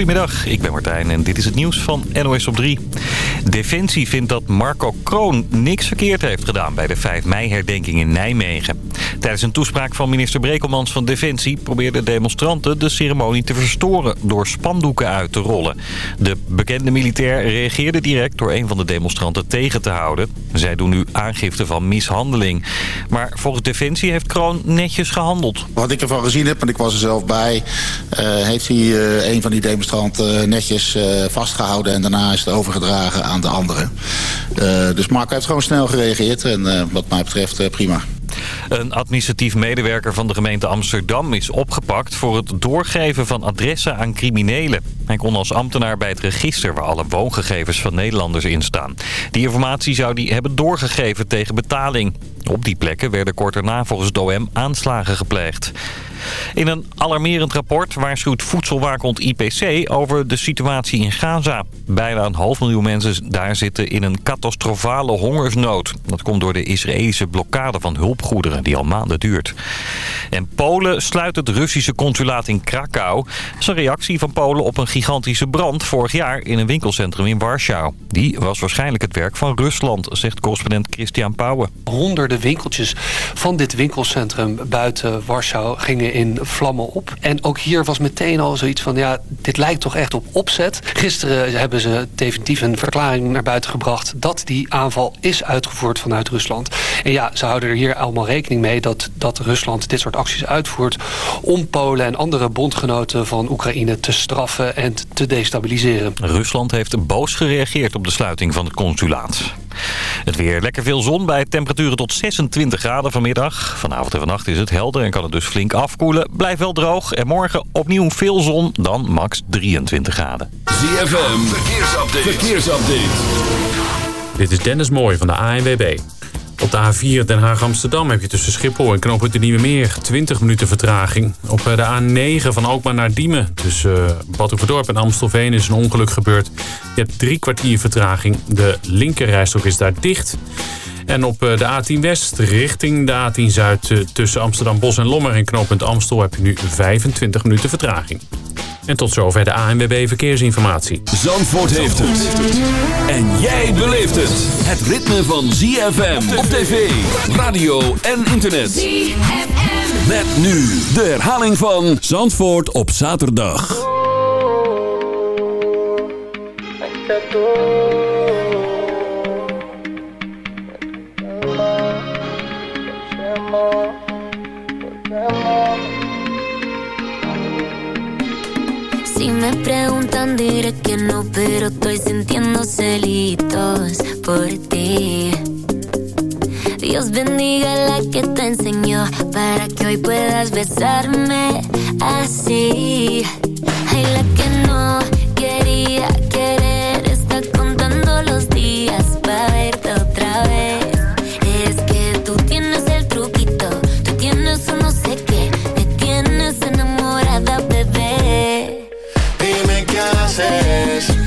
Goedemiddag, ik ben Martijn en dit is het nieuws van NOS op 3. Defensie vindt dat Marco Kroon niks verkeerd heeft gedaan bij de 5 mei-herdenking in Nijmegen. Tijdens een toespraak van minister Brekelmans van Defensie probeerden demonstranten de ceremonie te verstoren door spandoeken uit te rollen. De bekende militair reageerde direct door een van de demonstranten tegen te houden. Zij doen nu aangifte van mishandeling. Maar volgens Defensie heeft Kroon netjes gehandeld. Wat ik ervan gezien heb, want ik was er zelf bij, uh, heeft hij uh, een van die demonstranten netjes uh, vastgehouden en daarna is het overgedragen aan de anderen. dus Marco heeft gewoon snel gereageerd en wat mij betreft prima. Een administratief medewerker van de gemeente Amsterdam is opgepakt voor het doorgeven van adressen aan criminelen. Hij kon als ambtenaar bij het register waar alle woongegevens van Nederlanders in staan. Die informatie zou hij hebben doorgegeven tegen betaling. Op die plekken werden kort daarna volgens het aanslagen gepleegd. In een alarmerend rapport waarschuwt voedselwaakhond IPC over de situatie in Gaza. Bijna een half miljoen mensen daar zitten in een catastrofale hongersnood. Dat komt door de Israëlische blokkade van hulpgoederen die al maanden duurt. En Polen sluit het Russische consulaat in Krakau. Dat is een reactie van Polen op een gigantische brand vorig jaar in een winkelcentrum in Warschau. Die was waarschijnlijk het werk van Rusland, zegt correspondent Christian Pauwen. Honderden winkeltjes van dit winkelcentrum buiten Warschau gingen in vlammen op. En ook hier was meteen al zoiets van, ja, dit lijkt toch echt op opzet. Gisteren hebben ze definitief een verklaring naar buiten gebracht... dat die aanval is uitgevoerd vanuit Rusland. En ja, ze houden er hier allemaal rekening mee... dat, dat Rusland dit soort acties uitvoert... om Polen en andere bondgenoten van Oekraïne te straffen en te destabiliseren. Rusland heeft boos gereageerd op de sluiting van het consulaat. Het weer lekker veel zon bij temperaturen tot 26 graden vanmiddag. Vanavond en vannacht is het helder en kan het dus flink afkoelen. Blijf wel droog en morgen opnieuw veel zon, dan max 23 graden. ZFM, verkeersupdate. verkeersupdate. Dit is Dennis Mooij van de ANWB. Op de A4 Den Haag-Amsterdam heb je tussen Schiphol en Knooppunt de Nieuwe Meer 20 minuten vertraging. Op eh, de A9 van Alkmaar naar Diemen tussen uh, Badhoevedorp en Amstelveen is een ongeluk gebeurd. Je hebt drie kwartier vertraging. De linkerrijstok is daar dicht. En op eh, de A10 West richting de A10 Zuid tussen Amsterdam Bos en Lommer en knooppunt Amstel heb je nu 25 minuten vertraging. En tot zover de ANWB Verkeersinformatie. Zandvoort heeft het. En jij beleeft het. Het ritme van ZFM op tv, radio en internet. ZFM. Met nu de herhaling van Zandvoort op zaterdag. Me preguntan diré que no, pero estoy sintiendo celitos por ti. Dios bendiga la que te enseñó para que hoy puedas besarme así. Ay, la que no quería querer chances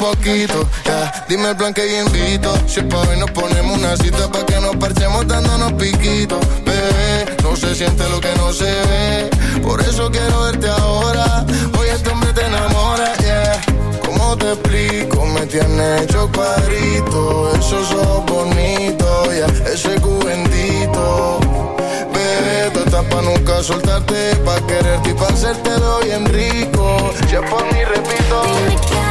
poquito. Ya, dime el plan que yo invito. Si es pa' hoy nos ponemos una cita pa' que nos parchemos dándonos piquitos. Bebé, no se siente lo que no se ve. Por eso quiero verte ahora. Hoy este hombre te enamora, yeah. ¿Cómo te explico? Me tiene hecho cuadrito. Esos ojos bonitos, yeah. Ese cu bendito. Bebé, tú estás pa' nunca soltarte, pa' quererte y pa' hacértelo bien rico. Es por mí, repito.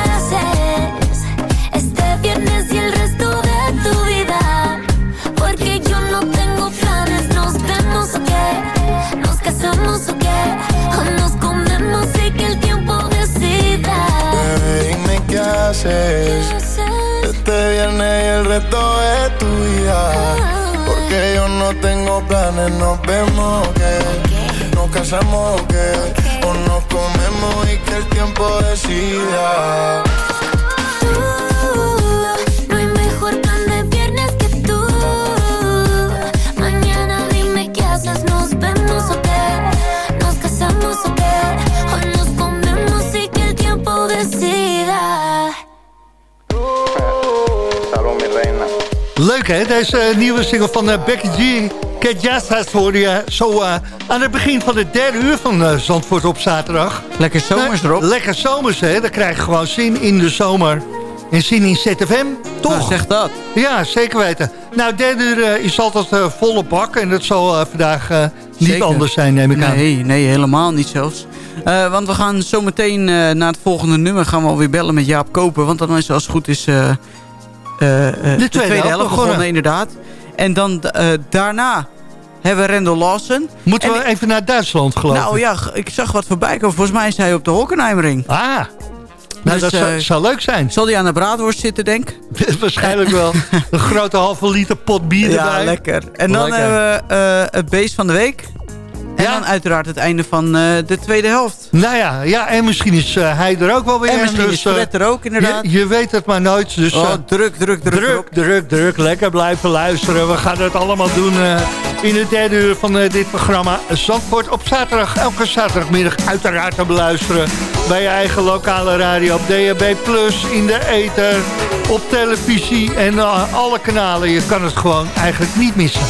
besamos o qué? O nos comemos y que el tiempo decida. Bebé, dime qué haces. ¿Qué haces? Este viernes y el resto es tu vida. Ah. Porque yo no tengo planes, nos vemos o qué? Nos casamos o qué? O nos comemos y que el tiempo decida. Uh. Leuk hè, deze eh, nieuwe single van eh, Becky G. Kajasas hoorde je zo eh, aan het begin van de derde uur van Zandvoort op zaterdag. Lekker zomers erop. Lekker zomers hè, dan krijg je gewoon zin in de zomer. En zin in ZFM, toch? Nou, zeg dat. Ja, zeker weten. Nou, derde uur is altijd volle bak en dat zal vandaag niet anders zijn neem ik aan. Nee, nee, helemaal niet zelfs. Uh, want we gaan zo meteen uh, naar het volgende nummer gaan we alweer bellen met Jaap Kopen. Want dan is als het goed is uh, de, tweede, de tweede helft begonnen. inderdaad. En dan daarna hebben we Rendel Lawson. Moeten we even naar Duitsland geloven? Nou ja, ik zag wat voorbij komen. Volgens mij is hij op de Hockenheimring. Ah, nou, dus, dat zou, zou, leuk zijn. Zal hij aan de braadworst zitten, denk Waarschijnlijk wel. Een grote halve liter pot bier erbij. Ja, lekker. En dan hebben we het beest van de week. En ja? dan uiteraard het einde van uh, de tweede helft. Nou ja, ja en misschien is uh, hij er ook wel weer. En misschien dus, is Fred er ook inderdaad. Je, je, weet het maar nooit. Dus, oh, druk, druk, druk. Druk, druk, druk. Lekker blijven luisteren. We gaan het allemaal doen in het derde uur van dit programma. Zandvoort op zaterdag, elke zaterdagmiddag uiteraard te beluisteren. Bij je eigen lokale radio op DHB+, in de ether, op televisie en alle kanalen. Je kan het gewoon eigenlijk niet missen.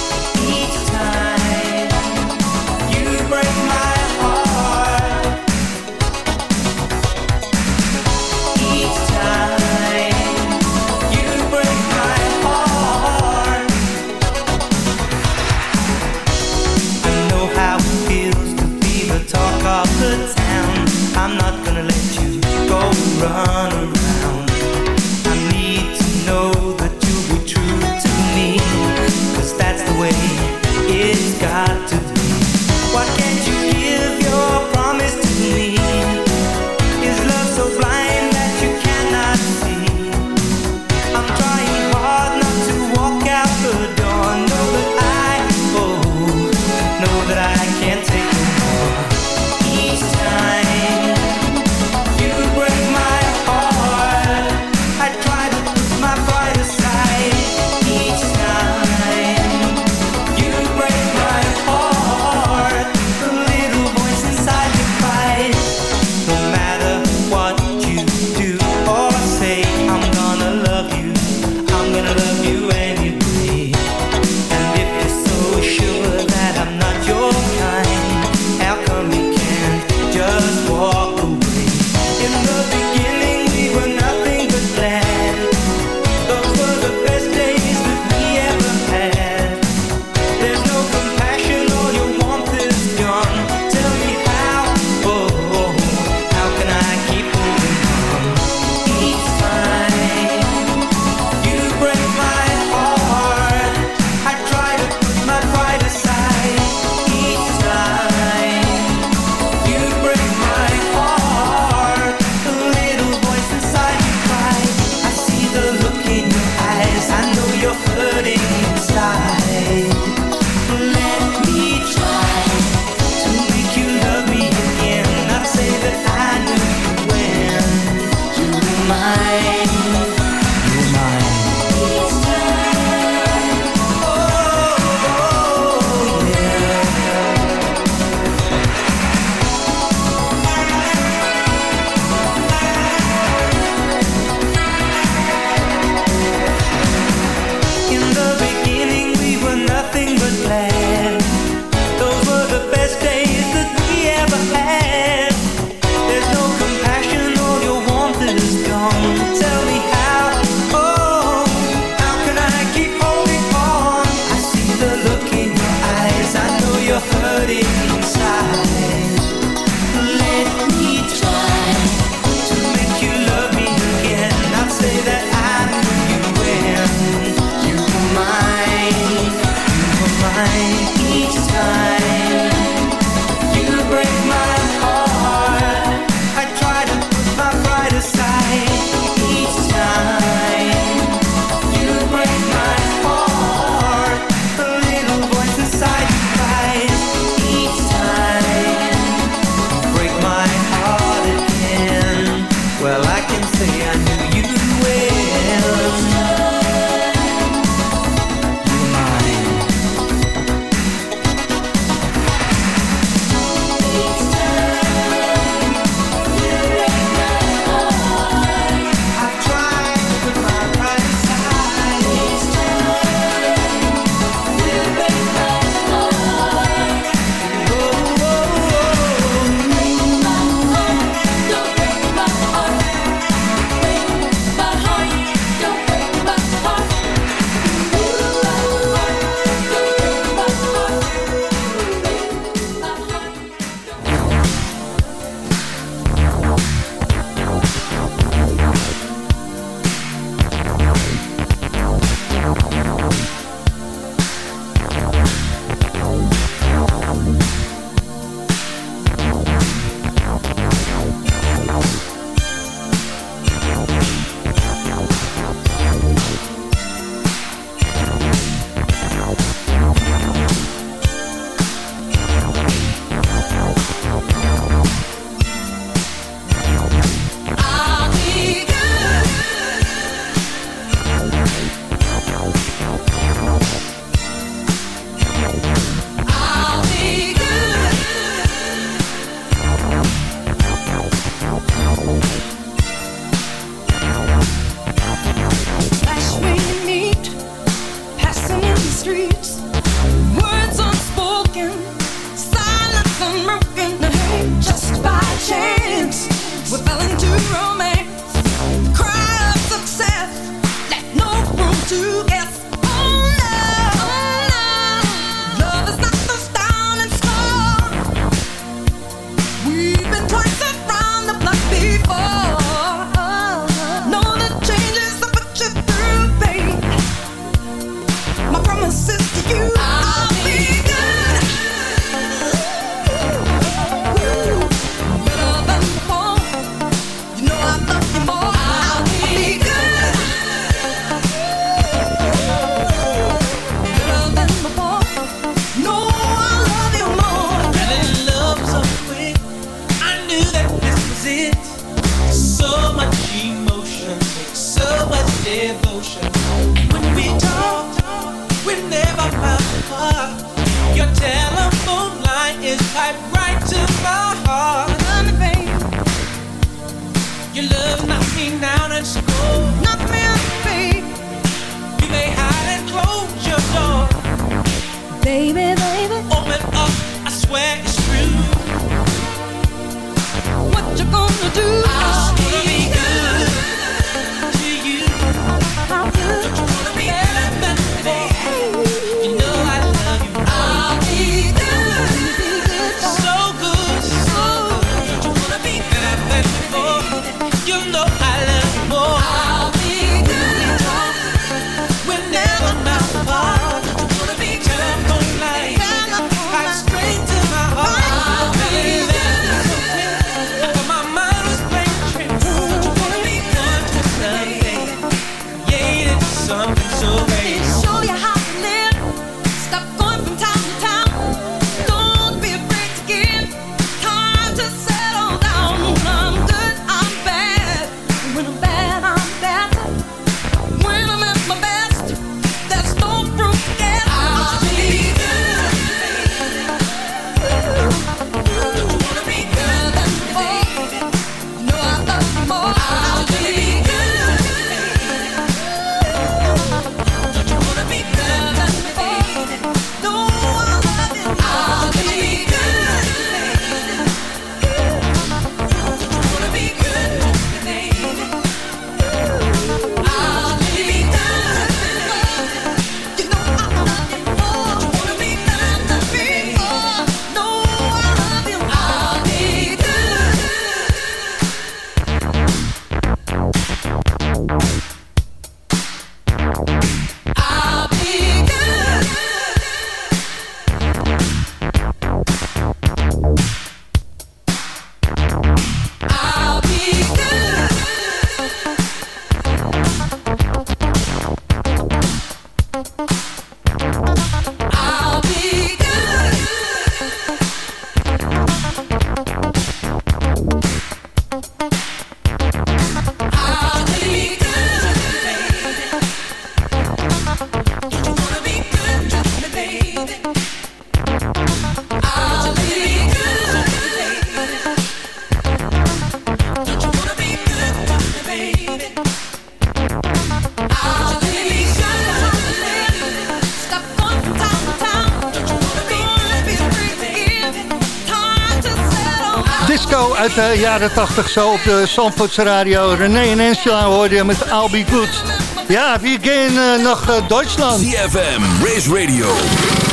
Uit de jaren 80 zo op de Zandvoortse radio. René en Angela hoorde je met I'll Be Good. Ja, wie gaan uh, nog uh, Duitsland? CFM, Race Radio,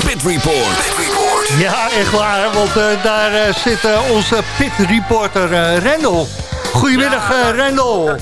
Pit Report. Ja, echt waar, want uh, daar zit onze Pit Reporter Rendel. Goedemiddag ja, Rendel.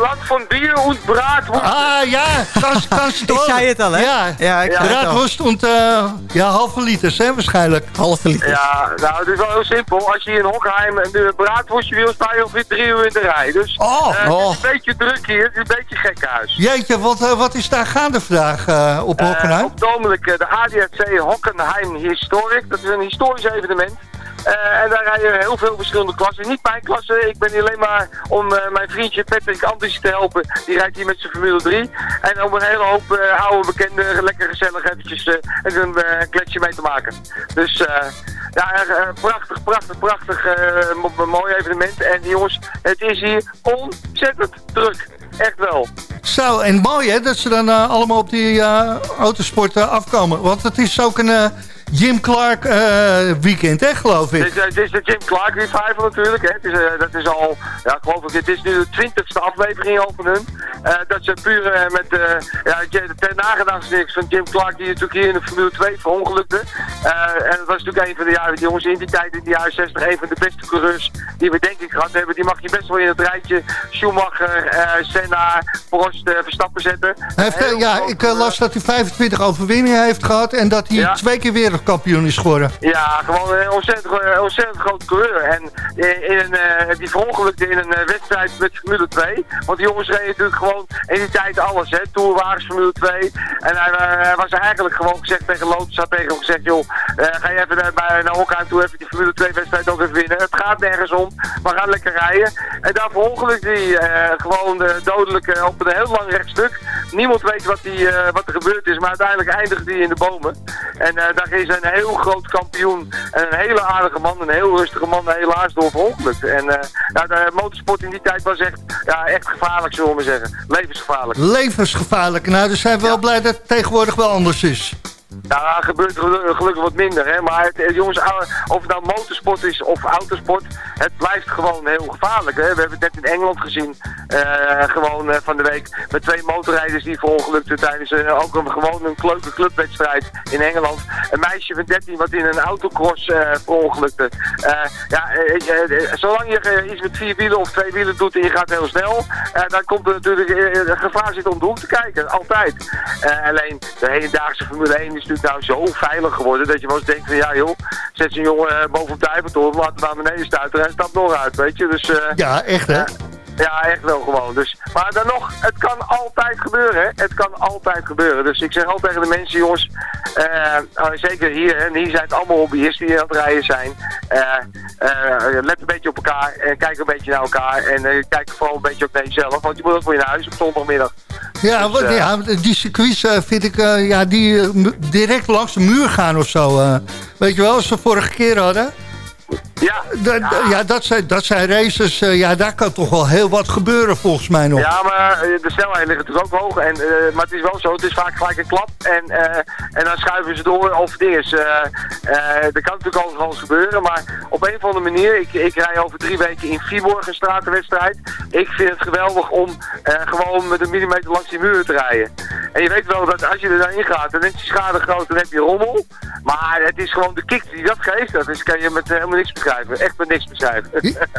Das Land van bier en Bratwurst. Ah ja, das du. ik zei het al, hè? Ja, ja ik ja. Bratwurst uh, ja, halve liters, hè, waarschijnlijk. Halve liter. Ja, nou, het is wel heel simpel. Als je in Hockheim een braadworstje wil, sta je ongeveer drie uur in de rij. Dus oh, uh, oh. het is een beetje druk hier, het is een beetje gekhuis. Jeetje, wat, uh, wat is daar gaande vandaag uh, op Hockenheim? op het de ADFC Hockenheim Historic. Dat is een historisch evenement. Uh, en daar rijden heel veel verschillende klassen. Niet mijn klasse, ik ben hier alleen maar om uh, mijn vriendje Patrick Andries te helpen. Die rijdt hier met zijn Formule 3. En om een hele hoop uh, oude bekenden lekker gezellig eventjes een kletsje mee te maken. Dus ja, prachtig, prachtig, prachtig mooi evenement. En jongens, het is hier ontzettend druk. Echt wel. Zo, en mooi hè, dat ze dan allemaal op die autosport afkomen. Want het is ook een Jim Clark uh, weekend, hè, geloof ik. Het is, de Jim Clark revival natuurlijk. Hè. Het is, uh, dat is al, ja, geloof ik, dit is nu de twintigste aflevering al van hun. Uh, dat ze puur met, ja, ter nagedachtenis van Jim Clark, die natuurlijk hier in de Formule 2 verongelukte. en dat was natuurlijk een van de, ja, die jongens in die tijd, in de jaren 60, een van de beste coureurs die we denk ik gehad hebben. Die mag je best wel in het rijtje Schumacher, Senna, Prost, Verstappen zetten. Heeft, ja, ik las dat hij 25 overwinningen heeft gehad en dat hij ja. twee keer weer wereldkampioen is geworden. Ja, gewoon een ontzettend, een ontzettend groot coureur. En in een, uh, die verongelukte in een wedstrijd met Formule 2. Want die jongens reden natuurlijk gewoon in die tijd alles, hè. Tourwagens, Formule 2. En hij was eigenlijk gewoon gezegd tegen Lotus, had tegen hem gezegd, joh, ga je even naar, naar Hockheim toe, even die Formule 2 wedstrijd ook even winnen. Het gaat nergens om. maar gaan lekker rijden. En daar verongelukt hij gewoon dodelijk op een heel lang rechtstuk. Niemand weet wat, die, wat er gebeurd is, maar uiteindelijk eindigt hij in de bomen. En daar is een heel groot kampioen en een hele aardige man, een heel rustige man, helaas door verongelukt. En nou, de motorsport in die tijd was echt, ja, echt gevaarlijk, zullen we maar zeggen. Levensgevaarlijk. Levensgevaarlijk. Nou, dus zijn we wel blij dat het tegenwoordig wel anders is. Ja, gebeurt gelukkig wat minder. Hè? Maar het, jongens, of het nou motorsport is of autosport, het blijft gewoon heel gevaarlijk. Hè? We hebben het net in Engeland gezien, uh, gewoon van de week, met twee motorrijders die verongelukten tijdens ook een, gewoon een leuke clubwedstrijd in Engeland. Een meisje van 13 wat in een autocross verongelukte. ja, zolang je iets met vier wielen of twee wielen doet en je gaat heel snel, dan komt er natuurlijk gevaar zit om de hoek te kijken. Altijd. alleen de hedendaagse Formule 1 is natuurlijk nou zo veilig geworden dat je wel eens denkt van ja joh, zet zijn jongen eh, boven op de Eiffeltoren, laat hem naar beneden stuiten en stapt nog uit, weet je. Dus, uh, ja, echt hè? Ja, echt wel gewoon. Dus, maar dan nog, het kan altijd gebeuren. Hè? Het kan altijd gebeuren. Dus ik zeg altijd tegen de mensen, jongens, uh, zeker hier, hè, hier zijn het allemaal hobbyisten die aan het rijden zijn. Uh, let een beetje op elkaar en kijk een beetje naar elkaar. En kijk vooral een beetje ook naar jezelf, want je moet ook voor je naar huis op zondagmiddag. Ja, dus, wat, ja die circuits vind ik, ja, die direct langs de muur gaan of zo. weet je wel, als we vorige keer hadden. Ja, ja. dat, zijn, dat zijn races, uh, ja, daar kan toch wel heel wat gebeuren volgens mij nog. Ja, maar uh, de snelheid ligt natuurlijk ook hoog. En, uh, maar het is wel zo, het is vaak gelijk een klap. En, en dan schuiven ze door of het is. dat kan natuurlijk overal gebeuren. Maar op een of andere manier, ik, ik rij over drie weken in Viborg een stratenwedstrijd. Ik vind het geweldig om gewoon met een millimeter langs die muur te rijden. En je weet wel dat als je er dan in gaat, dan is die schade groot, dan heb je rommel. Maar het is gewoon de kick die dat geeft. Dat is, kan je met helemaal niks beschrijven. Echt met niks beschrijven.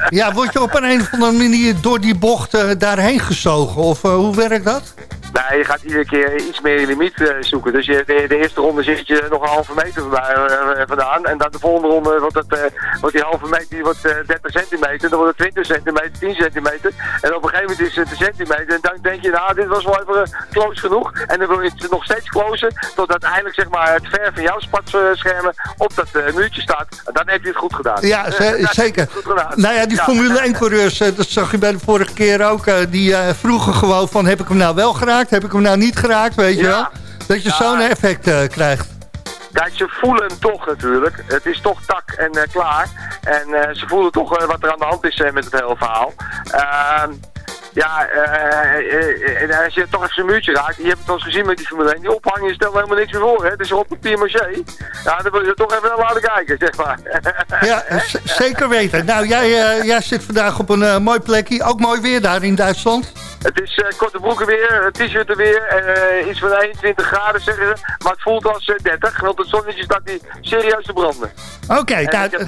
Ja, word je op een, of andere manier door die bocht uh, daarheen gezogen? Of uh, hoe werkt dat? Nee, je gaat iedere keer iets meer je limiet uh, zoeken. Dus je, de, de, eerste ronde zit je nog een halve meter vandaan. En dan de volgende ronde wordt, het, wordt die halve meter die wordt 30 centimeter. Dan wordt het 20 centimeter, 10 centimeter. En op een gegeven moment is het een centimeter. En dan denk je, nou, dit was wel even close genoeg. En dan wil je het nog steeds closer. Tot uiteindelijk zeg maar, het ver van jouw spatschermen op dat muurtje staat. En dan heb je het goed gedaan. Ja, zeker. Nou ja, die Formule 1-coureurs, eh, dat zag je bij de vorige keer ook. Eh, die eh, vroegen gewoon van, heb ik hem nou wel geraakt? Heb ik hem nou niet geraakt? Weet je wel? Dat je zo'n effect krijgt. Kijk, ze voelen hem toch natuurlijk. Het is toch tak en klaar. En ze voelen toch wat er aan de hand is met het hele verhaal. Ja, uh, uh, als je toch even zijn muurtje raakt, je hebt het al eens gezien met die Formule 1, die ophangen stelt helemaal niks meer voor, hè. Het is op papier maché. Ja, dan wil je toch even laten kijken, zeg maar. Ja, zeker weten. Nou, jij, jij zit vandaag op een mooi plekje, ook mooi weer daar in Duitsland. Het is korte broeken weer, t-shirt er weer, iets van 21 graden zeggen ze, maar het voelt als 30, want het zonnetje staat die serieus te branden. Oké, nou... ik, heb,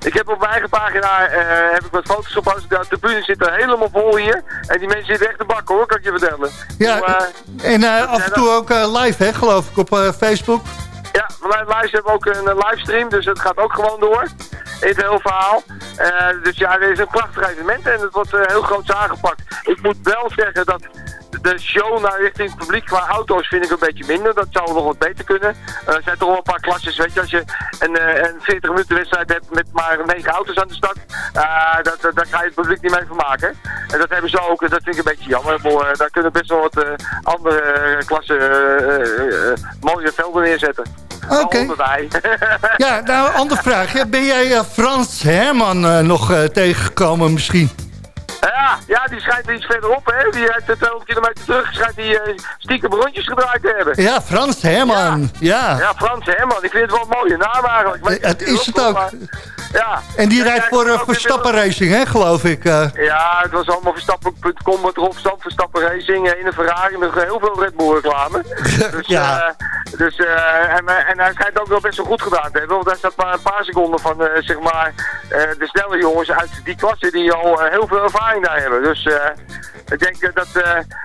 ik heb op mijn eigen pagina heb ik wat foto's op, de tribune zit er helemaal vol hier. En die mensen zitten echt te bakken hoor, kan ik je vertellen. Ja, uh, en uh, af en toe ook uh, live hè, geloof ik, op Facebook. Ja, live hebben ook een livestream, dus het gaat ook gewoon door. In het hele verhaal. Dus ja, er is een prachtig evenement en het wordt heel groot aangepakt. Ik moet wel zeggen dat de show naar richting het publiek qua auto's vind ik een beetje minder. Dat zou nog wat beter kunnen. Eh, er zijn toch wel een paar klasses, weet je, als je een, een 40 minuten wedstrijd hebt met maar 9 auto's aan de uh, dat, dat, daar ga je het publiek niet mee vermaken. En dat hebben ze ook, dat vind ik een beetje jammer. Daar kunnen best wel wat andere klassen mooie velden neerzetten. Oké. Okay. ja, nou, andere vraag. Ben jij Frans Herman nog tegengekomen misschien? Ja, ja, die schijnt iets verderop, hè. Die heeft 200 kilometer terug, schijnt die uh, stiekem rondjes gedraaid te hebben. Ja, Frans Herman, ja. Ja, Frans Herman. Ik vind het wel een mooie naam eigenlijk. Eh, het is het ook. ja. En die rijdt voor uh, Verstappen Racing, hè, geloof ik. Ja, het was allemaal Verstappen.com met erop stand Verstappen Racing in een Ferrari met heel veel Red Bull reclame. dus, ja. dus, en, en hij schijnt ook wel best wel goed gedaan te hebben, want hij staat maar een paar seconden van, zeg maar, de snelle jongens uit die klasse die al heel veel ervaring daar hebben. Dus uh, ik denk dat,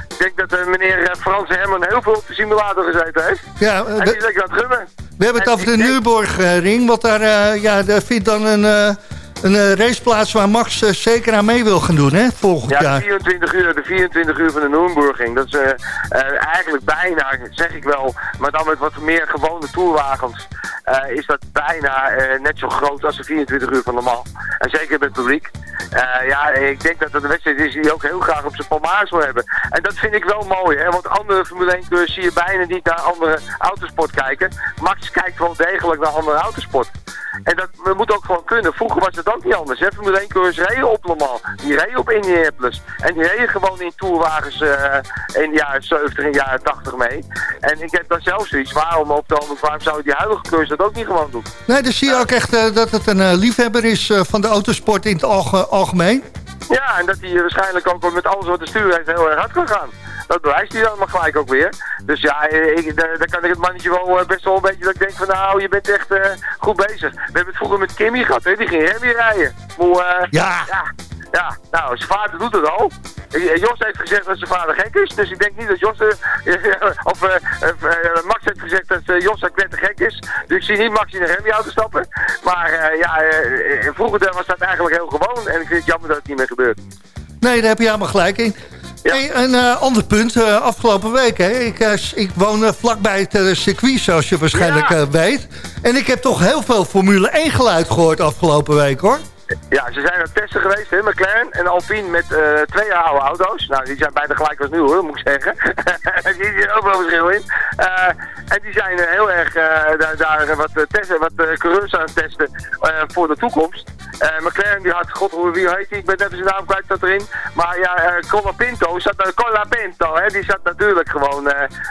ik denk dat meneer Frans Herman heel veel op de simulator gezeten heeft. Ja, en die is lekker aan het gummen. We hebben het over de Nürburgring, want daar, ja, daar vindt dan een een raceplaats waar Max zeker aan mee wil gaan doen, hè, volgend ja, jaar. Ja, 24 uur, de 24 uur van de Nürburgring. Dat is uh, uh, eigenlijk bijna, zeg ik wel, maar dan met wat meer gewone toerwagens, is dat bijna net zo groot als de 24 uur van de man. En zeker met het publiek. Eh, ja, ik denk dat dat een wedstrijd is die hij ook heel graag op zijn palmaars wil hebben. En dat vind ik wel mooi, hè, want andere Formule 1 coureurs zie je bijna niet naar andere autosport kijken. Max kijkt wel degelijk naar andere autosport. En dat we moeten ook gewoon kunnen. Vroeger was het ook niet anders. Hè? Formule 1 coureurs reden op Le. Die reden op Indianapolis. En die reden gewoon in tourwagens uh, in de jaren 70 en jaren 80 mee. En ik heb dan zelf zoiets. Waarom op de waarom zouden die huidige coureurs dat ook niet gewoon doen? Nee, dan zie je ook echt uh, dat het een uh, liefhebber is van de autosport in het algemeen. Ja, en dat hij waarschijnlijk ook met alles wat de stuur heeft heel erg hard kan gaan dat bewijst hij dan maar gelijk ook weer. Dus ja, ik, daar, daar, kan ik het mannetje wel best wel een beetje dat ik denk van nou, je bent echt uh, goed bezig. We hebben het vroeger met Kimmy gehad, hè? die ging Remy rijden. Maar, uh, ja. ja. Ja, nou, zijn vader doet het al. Jos heeft gezegd dat zijn vader gek is, dus ik denk niet dat Jos... Uh, of Max heeft gezegd dat Jos te gek is. Dus ik zie niet Max in de Remy-auto stappen. Maar ja, vroeger was dat eigenlijk heel gewoon. En ik vind het jammer dat het niet meer gebeurt. Nee, daar heb je helemaal gelijk in. Ja. Hey, een uh, ander punt, uh, afgelopen week. Hè? Ik, uh, ik woon vlakbij het circuit, zoals je waarschijnlijk ja. weet. En ik heb toch heel veel Formule 1 geluid gehoord afgelopen week, hoor. Ja, ze zijn aan het testen geweest, hè, McLaren en Alpine met twee oude auto's. Nou, die zijn bijna gelijk als nu, hoor, moet ik zeggen. er zit ook wel verschil in. en die zijn heel erg daar, daar, wat, testen, wat coureurs aan het testen voor de toekomst. Uh, McLaren die had, god wie heet die, ik ben even zijn naam kwijt, dat erin. Maar ja, uh, Cola Pinto, zat, uh, Cola Pinto, hè, die zat natuurlijk gewoon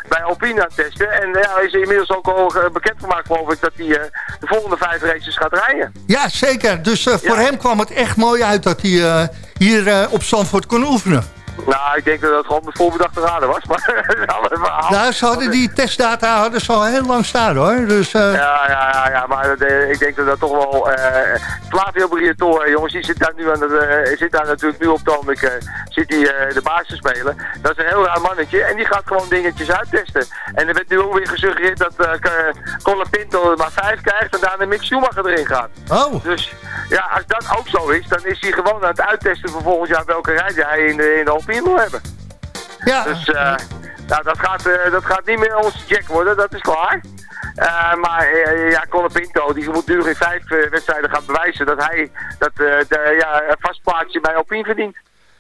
bij Alpine aan het testen. En ja, is inmiddels ook al bekend gemaakt geloof ik dat hij de volgende vijf races gaat rijden. Ja, zeker. Dus voor hem kwam het echt mooi uit dat hij hier op Zandvoort kon oefenen. Nou, ik denk dat het gewoon met voorbedachte raden was. Maar nou, ze hadden die testdata hadden ze al heel lang staan hoor. Dus, uh... ja, ja, ja, ja, maar uh, ik denk dat dat toch wel... Uh, Flavio jongens, die zit daar, nu aan het, zit daar natuurlijk nu op de ogenblik, zit hij de baas te spelen. Dat is een heel raar mannetje en die gaat gewoon dingetjes uittesten. En er werd nu ook weer gesuggereerd dat uh, Pinto er maar vijf krijgt en daarna Mick Schumacher erin gaat. Oh. Dus ja, als dat ook zo is, dan is hij gewoon aan het uittesten voor volgend jaar welke rijder hij in de, in de Hebben. Ja. Dus uh, nou, dat, gaat, uh, dat gaat niet meer onze Jack worden, dat is klaar. Uh, maar ja, Colin Pinto, die moet nu in vijf wedstrijden gaan bewijzen dat hij dat, de, ja, een vast plaatsje bij Alpine verdient.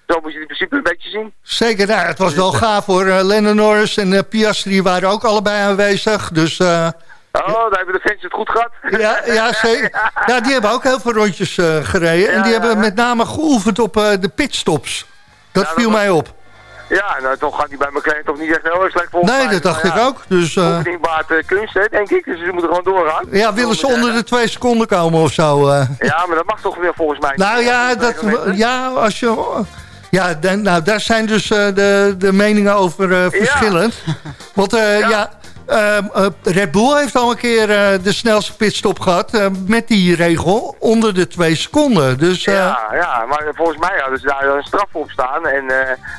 Zo moet je het in principe een beetje zien. Zeker, nou, het was wel gaaf hoor. Lennon Norris en Piastri waren ook allebei aanwezig, dus... Oh, daar hebben de fans het goed gehad. Ja, ja, zeker. ja die hebben ook heel veel rondjes gereden. Ja, en die hebben met name geoefend op de pitstops. Dat viel dat mij op. Ja, nou toch gaat hij bij McLaren toch niet echt heel erg slecht volgens Nee, dat dacht ik ook. Dus, uh... Bovendien baat uh, kunst, hè, denk ik. Dus ze moeten gewoon doorgaan. Ja, willen ze onder de twee seconden komen of zo? Uh... Ja, maar dat mag toch weer volgens mij Nou ja, dat, ja, als je... Ja, nou, daar zijn dus de, de meningen over verschillend. Ja. Want ja, ja Red Bull heeft al een keer uh, de snelste pitstop gehad uh, met die regel onder de twee seconden. Dus, ja, ja, maar volgens mij hadden ze daar een straf op staan en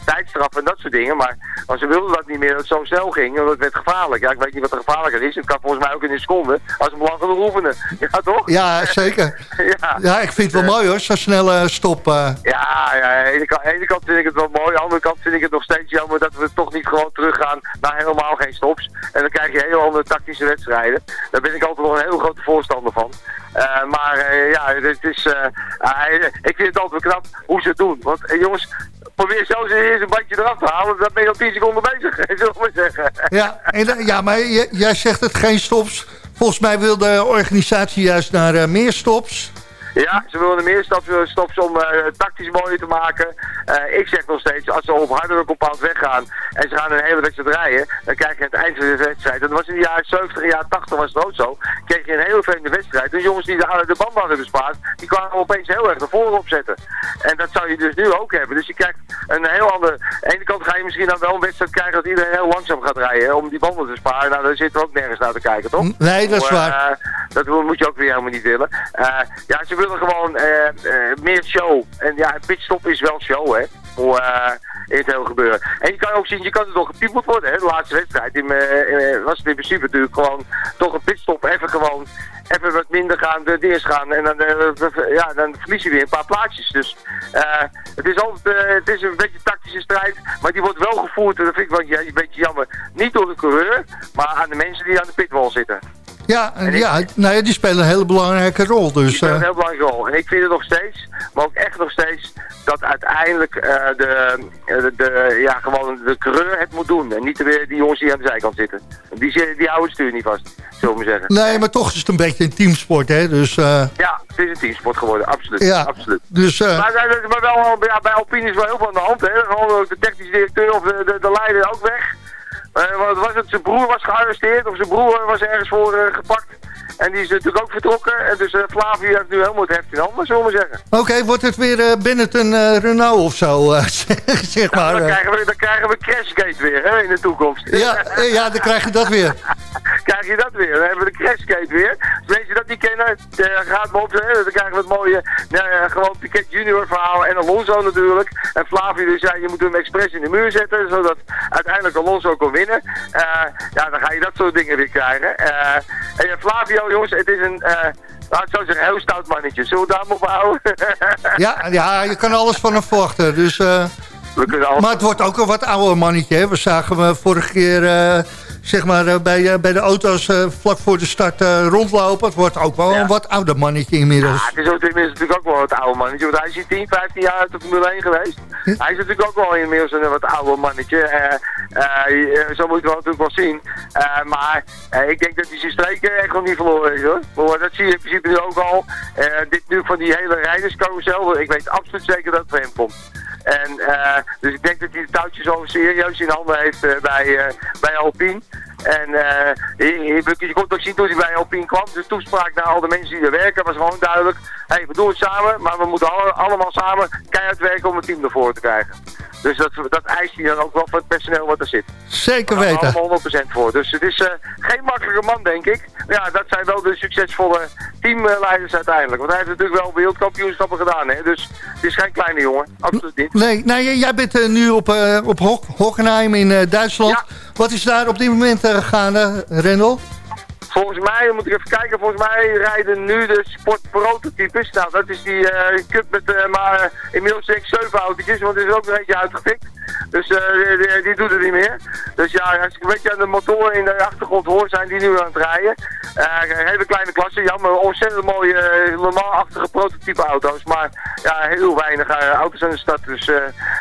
tijdstraf en dat soort dingen. Maar, maar ze wilden dat niet meer, dat het zo snel ging, want het werd gevaarlijk. Ja, ik weet niet wat er gevaarlijker is. Het kan volgens mij ook in een seconde, als ze lang genoeg oefenen. Ja, toch? Ja, zeker. ja. ja, ik vind het wel mooi hoor, zo'n snelle stop. Ja, ja, aan de, ene kant, aan de ene kant vind ik het wel mooi, aan de andere kant vind ik het nog steeds jammer dat we toch niet gewoon teruggaan naar helemaal geen stops. En dan krijg je heel andere tactische wedstrijden. Daar ben ik altijd nog een heel grote voorstander van. Uh, maar uh, ja, het is, uh, ik vind het altijd knap hoe ze het doen. Want jongens, probeer zo eens een bandje eraf te halen. Dan ben je al 10 seconden bezig, zullen we zeggen. Ja, en, ja maar jij zegt het geen stops. Volgens mij wil de organisatie juist naar meer stops. Ja, ze willen meer stops om uh, tactisch mooier te maken. Uh, ik zeg nog steeds, als ze op harder compound weggaan en ze gaan een hele wedstrijd rijden, dan krijg je het eind van de wedstrijd. Dat was in de jaren 70 en jaren 80 was het ook zo. Kreeg je een hele vreemde wedstrijd. Dus jongens die de, de band hadden bespaard, die kwamen opeens heel erg naar voren opzetten. En dat zou je dus nu ook hebben. Dus je krijgt een heel ander... Aan de ene kant ga je misschien dan wel een wedstrijd krijgen dat iedereen heel langzaam gaat rijden om die banden te sparen. Nou, daar zitten we ook nergens naar te kijken, toch? Nee, dat is waar. dat moet je ook weer helemaal niet willen. ja, ze willen gewoon meer show. En ja, pitstop is wel show, hè. Voor, in het hele gebeuren. En je kan ook zien, je kan er toch gepiepeld worden, hè. De laatste wedstrijd in, was het in principe natuurlijk gewoon toch een pitstop. Even gewoon even wat minder gaan, de eerst gaan. En dan, ja, dan verlies je weer een paar plaatsjes. Dus het is altijd het is een beetje een tactische strijd. Maar die wordt wel gevoerd, en dat vind ik wel een beetje jammer. Niet door de coureur, maar aan de mensen die aan de pitwall zitten. Ja, ja, nou ja, die spelen een hele belangrijke rol. Dus, die spelen een heel belangrijke rol. En ik vind het nog steeds, maar ook echt nog steeds, dat uiteindelijk de, de, de, ja, gewoon de coureur het moet doen. En niet weer die jongens die aan de zijkant zitten. Die, die houden het stuur niet vast, zullen we zeggen. Nee, maar toch is het een beetje een teamsport, hè? Dus, Ja, het is een teamsport geworden, absoluut. Ja, absoluut. Dus, maar, maar wel, ja, bij Alpine is wel heel veel aan de hand, hè? Gewoon de technische directeur of de, de, de leider ook weg. Uh, wat was het? Zijn broer was gearresteerd of zijn broer was ergens voor uh, gepakt. En die is natuurlijk ook vertrokken. En dus uh, Flavio heeft nu helemaal het heft in handen, zullen we zeggen. Oké, okay, wordt het weer uh, Benetton uh, Renault of zo, zeg maar. Nou, dan, krijgen we, dan krijgen we Crashgate weer hè, in de toekomst. Ja, ja, dan krijg je dat weer. krijg je dat weer. Dan hebben we de Crashgate weer. Dus mensen dat niet kennen, gaat maar op. Dan krijgen we het mooie, nou, gewoon Piquet Junior verhaal en Alonso natuurlijk. En Flavio dus zei, je moet hem expres in de muur zetten, zodat uiteindelijk Alonso kon winnen. ja, dan ga je dat soort dingen weer krijgen. en Flavio jongens, het is een, uh, laat ik zo zeggen, heel stout mannetje. Zullen we daar maar op houden? ja, ja, je kan alles van hem verwachten. Dus, uh, maar het wordt ook een wat ouder mannetje. Hè? We zagen hem vorige keer uh, zeg maar, bij, bij de auto's vlak voor de start rondlopen. Het wordt ook wel ja. een wat ouder mannetje inmiddels. Ja, het is, ook, natuurlijk ook wel wat ouder mannetje. Want hij is hier 10, 15 jaar uit de Formule 1 geweest. Hij is natuurlijk ook wel inmiddels een wat ouder mannetje. zo moet je het wel natuurlijk wel zien. maar ik denk dat hij zijn streken echt nog niet verloren is hoor. Maar dat zie je in principe nu ook al. dit nu van die hele rijderscarousel. Ik weet absoluut zeker dat het voor hem komt. En, uh, dus ik denk dat hij de touwtjes zo serieus in handen heeft uh, bij, uh, bij Alpine. En je, je, kon ook zien toen hij bij Alpine kwam. De toespraak naar al de mensen die er werken was gewoon duidelijk. Hey, we doen het samen, maar we moeten alle, allemaal samen keihard werken om het team ervoor te krijgen. Dus dat, dat eist hij dan ook wel van het personeel wat er zit. Zeker weten. Daar allemaal 100% voor. Dus het is uh, geen makkelijke man, denk ik. Maar ja, dat zijn wel de succesvolle teamleiders uiteindelijk. Want hij heeft natuurlijk wel wereldkampioenschappen gedaan. Hè? Dus het is geen kleine jongen. Absoluut niet. Nee, nou, jij bent uh, nu op, uh, op Ho Hockenheim in Duitsland. Ja. Wat is daar op dit moment gaande, Rendel? Volgens mij, moet ik even kijken, volgens mij rijden nu de sportprototypes. Nou, dat is die uh, cup met uh, maar uh, inmiddels denk ik 7 autootjes, want er is ook een eentje uitgefikt. Dus die, doet het niet meer. Dus ja, als ik een beetje aan de motoren in de achtergrond hoor, zijn die nu aan het rijden. hele kleine klasse, jammer, ontzettend mooie Le Mans-achtige prototype auto's. Maar ja, heel weinig auto's in de stad. Dus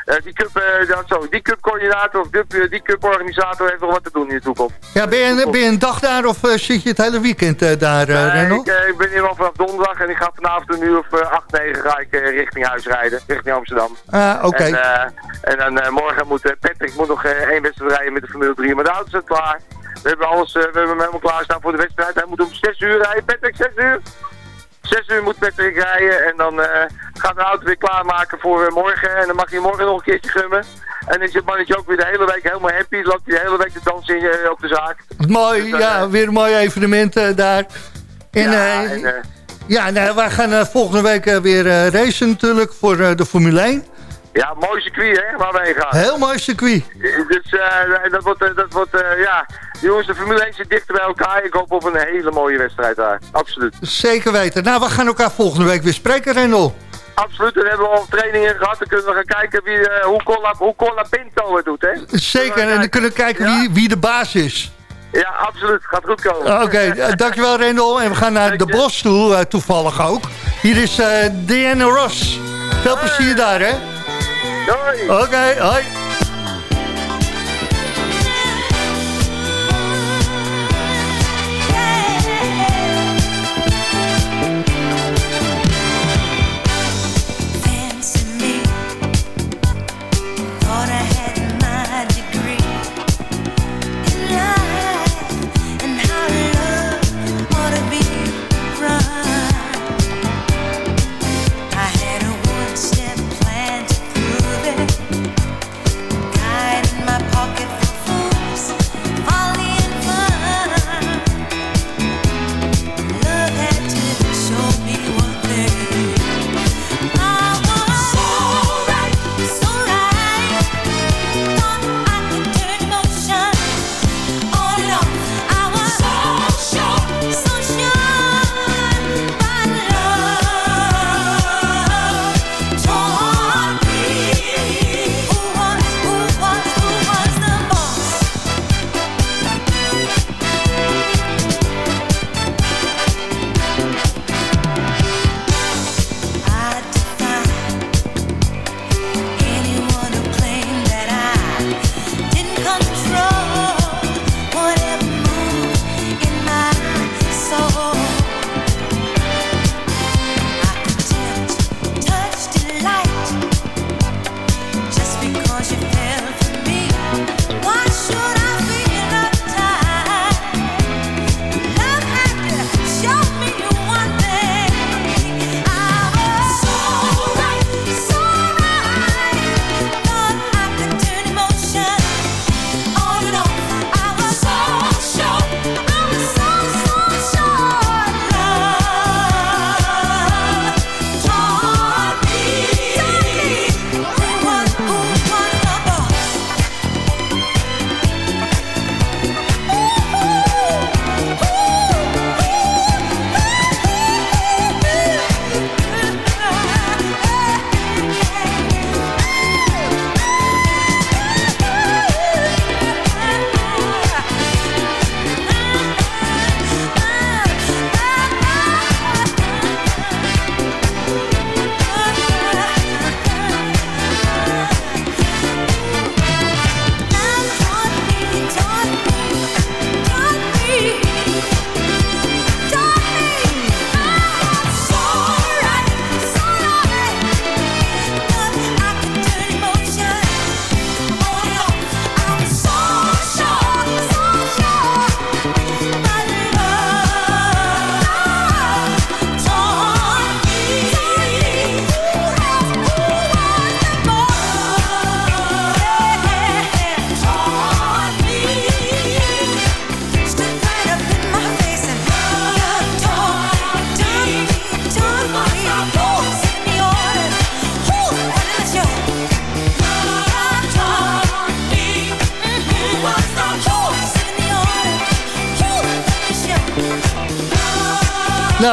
die cup, dat zo, die cup-coördinator of die, die cup-organisator heeft nog wat te doen in de toekomst. Ja, ben je, ben je een dag daar of zit je het hele weekend daar, nee, ik, ik, ben hier vanaf donderdag en ik ga vanavond een uur of 8, 9 ga ik richting huis rijden, richting Amsterdam. Ah, oké. Okay. En, en, dan morgen moet Patrick moet nog één wedstrijd rijden met de Formule 3, maar de auto is klaar. We hebben, alles, we hebben hem helemaal klaarstaan voor de wedstrijd. Hij moet om 6 uur rijden. Patrick, 6 uur? 6 uur moet Patrick rijden en dan gaat de auto weer klaarmaken voor morgen. En dan mag hij morgen nog een keertje gummen. En is het mannetje ook weer de hele week helemaal happy. Loopt hij de hele week te dansen in, uh, op de zaak. Mooi, dus ja, weer een mooi evenement daar. En, ja, en, ja nou, wij gaan volgende week weer racen natuurlijk voor de Formule 1. Ja, mooi circuit hè, waar we heen gaan. Heel mooi circuit. Dus dat wordt, dat wordt ja, jongens, de Formule 1 zit dichter bij elkaar. Ik hoop op een hele mooie wedstrijd daar, absoluut. Zeker weten. Nou, we gaan elkaar volgende week weer spreken, Rendel. Absoluut, dan hebben we al trainingen gehad. Dan kunnen we gaan kijken wie, uh, hoe, Cola, hoe Cola Pinto het doet. Hè? Zeker, en dan kunnen we kijken ja. wie, wie de baas is. Ja, absoluut. Gaat goed komen. Oké, okay, dankjewel Rendel. En we gaan naar de Bos toe, toevallig ook. Hier is Diana Ross. Veel plezier daar, hè? Doei. Oké, okay, hoi.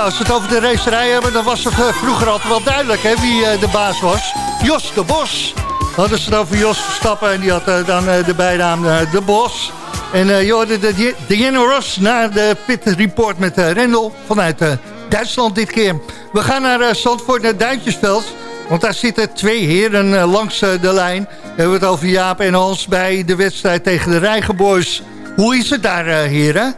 Als we het over de racerij hebben, dan was het uh, vroeger altijd wel duidelijk hè, wie uh, de baas was. Jos de Bos. Hadden ze het over Jos Verstappen en die had uh, dan de bijnaam De Bos. En hoorde de Diana Ross naar de pit report met Rendel vanuit Duitsland dit keer. We gaan naar Zandvoort, naar Duintjesveld. Want daar zitten twee heren langs de lijn. We hebben het over Jaap en Hans bij de wedstrijd tegen de Rijgenboys. Hoe is het daar, heren?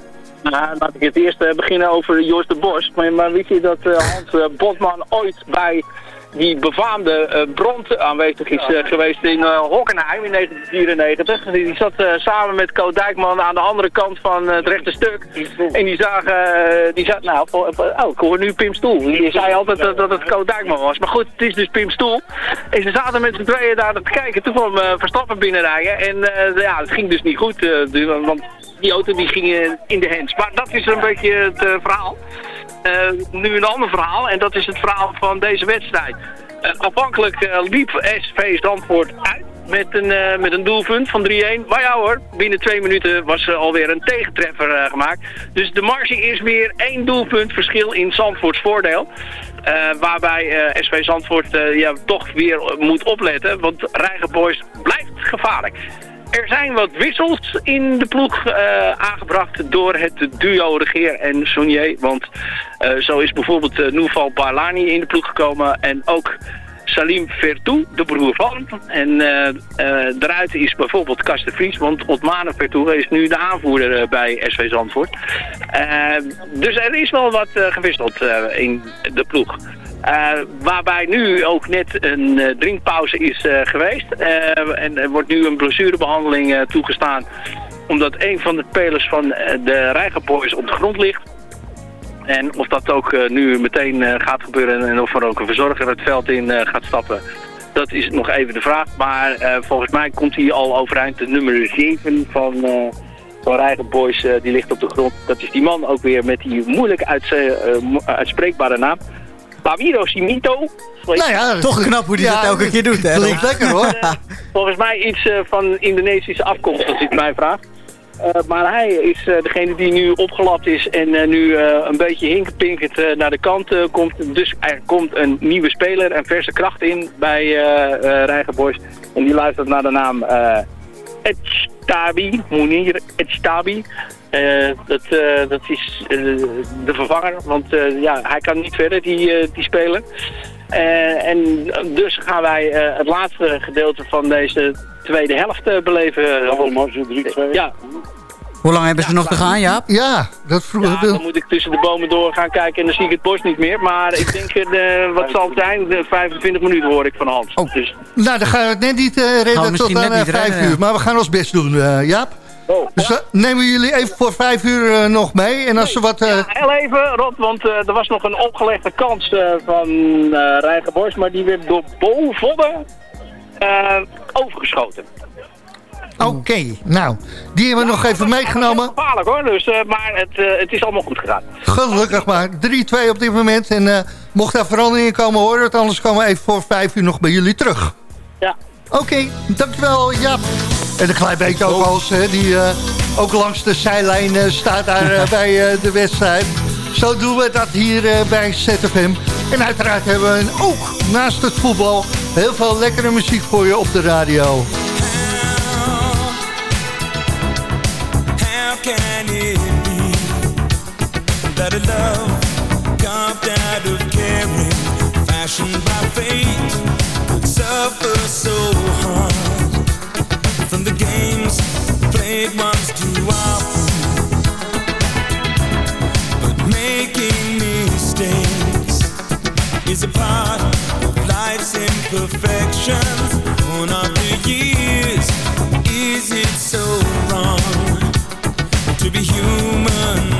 Nou, laat ik het eerst uh, beginnen over Jos de Bos. Maar, maar wist je dat uh, Hans uh, Botman ooit bij die befaamde brand aanwezig is geweest in Hockenheim in 1994. Die zat samen met Co Dijkman aan de andere kant van het rechte stuk. En die zagen, die zat, nou, oh, ik hoor nu Pim Stoel. Die zei altijd dat, dat het Co Dijkman was. Maar goed, het is dus Pim Stoel. En ze zaten met z'n tweeën daar te kijken. Toen kwam Verstappen binnenrijden. En ja, het ging dus niet goed. want die auto die ging in de hands. Maar dat is een beetje het verhaal. Uh, nu een ander verhaal en dat is het verhaal van deze wedstrijd. Uh, afhankelijk liep SV Zandvoort uit met een, met een doelpunt van 3-1. Maar ja hoor, binnen twee minuten was er alweer een tegentreffer gemaakt. Dus de marge is weer één doelpunt verschil in Zandvoorts voordeel. waarbij SV Zandvoort ja, toch weer moet opletten, want Rijgenboys blijft gevaarlijk. Er zijn wat wissels in de ploeg uh, aangebracht door het duo Regeer en Sonier. Want uh, zo is bijvoorbeeld uh, Noeval Barlani in de ploeg gekomen en ook Salim Vertou, de broer van. En daaruit is bijvoorbeeld Kasten Vries, want Otmane Vertou is nu de aanvoerder bij SV Zandvoort. dus er is wel wat gewisseld in de ploeg. Uh, waarbij nu ook net een uh, drinkpauze is uh, geweest. en er wordt nu een blessurebehandeling toegestaan. Omdat een van de spelers van de Rijgenboys op de grond ligt. En of dat ook nu meteen gaat gebeuren en of er ook een verzorger het veld in gaat stappen. Dat is nog even de vraag. Maar volgens mij komt hij al overeind. De nummer 7 van, van Rijgenboys die ligt op de grond. Dat is die man ook weer met die moeilijk uitspreekbare naam. Baviro Simito. Nou ja, toch knap hoe hij dat elke keer doet. Hè? Klinkt lekker hoor. volgens mij iets uh, van Indonesische afkomst, als ik mij vraag. Uh, maar hij is uh, degene die nu opgelapt is en nu een beetje hinkepinkend naar de kant komt. Dus er komt een nieuwe speler, een verse kracht in bij Rijgenboys. En die luistert naar de naam Etstabi, Mounir Etstabi. Uh, dat, uh, dat is uh, de vervanger, want ja, hij kan niet verder, die, die speler. en dus gaan wij het laatste gedeelte van deze tweede helft beleven. Allemaal 3-2. Ja. Hoe lang hebben ze nog te gaan, Jaap? Ja, dat vroeg ja, dan moet ik tussen de bomen door gaan kijken en dan zie ik het bos niet meer. Maar ik denk, wat zal het zijn? 25 minuten hoor ik van Hans. Oh. Dus. Nou, dan gaan we het net niet redden tot aan 5 uur. Maar we gaan ons best doen, Jaap. Oh, dus uh, nemen jullie even voor vijf uur uh, nog mee? En als nee, wat, uh... ja, heel even, Rob, want er was nog een opgelegde kans van uh, Rijgenborst, maar die werd door Bo Vodden overgeschoten. Oké, okay, nou, die hebben we ja, nog even meegenomen. gevaarlijk hoor, dus, maar het, het is allemaal goed gegaan. Gelukkig maar, 3-2 op dit moment. En mocht daar veranderingen komen, hoor het. Anders komen we even voor vijf uur nog bij jullie terug. Ja. Oké, okay, dankjewel, Jaap. En een klein beetje ook als, die uh, ook langs de zijlijn uh, staat daar uh, bij de wedstrijd. Zo doen we dat hier bij ZFM. En uiteraard hebben we ook naast het voetbal heel veel lekkere muziek voor je op de radio. How, how played once too often. But making mistakes is a part of life's imperfections. One of the years, is it so wrong to be human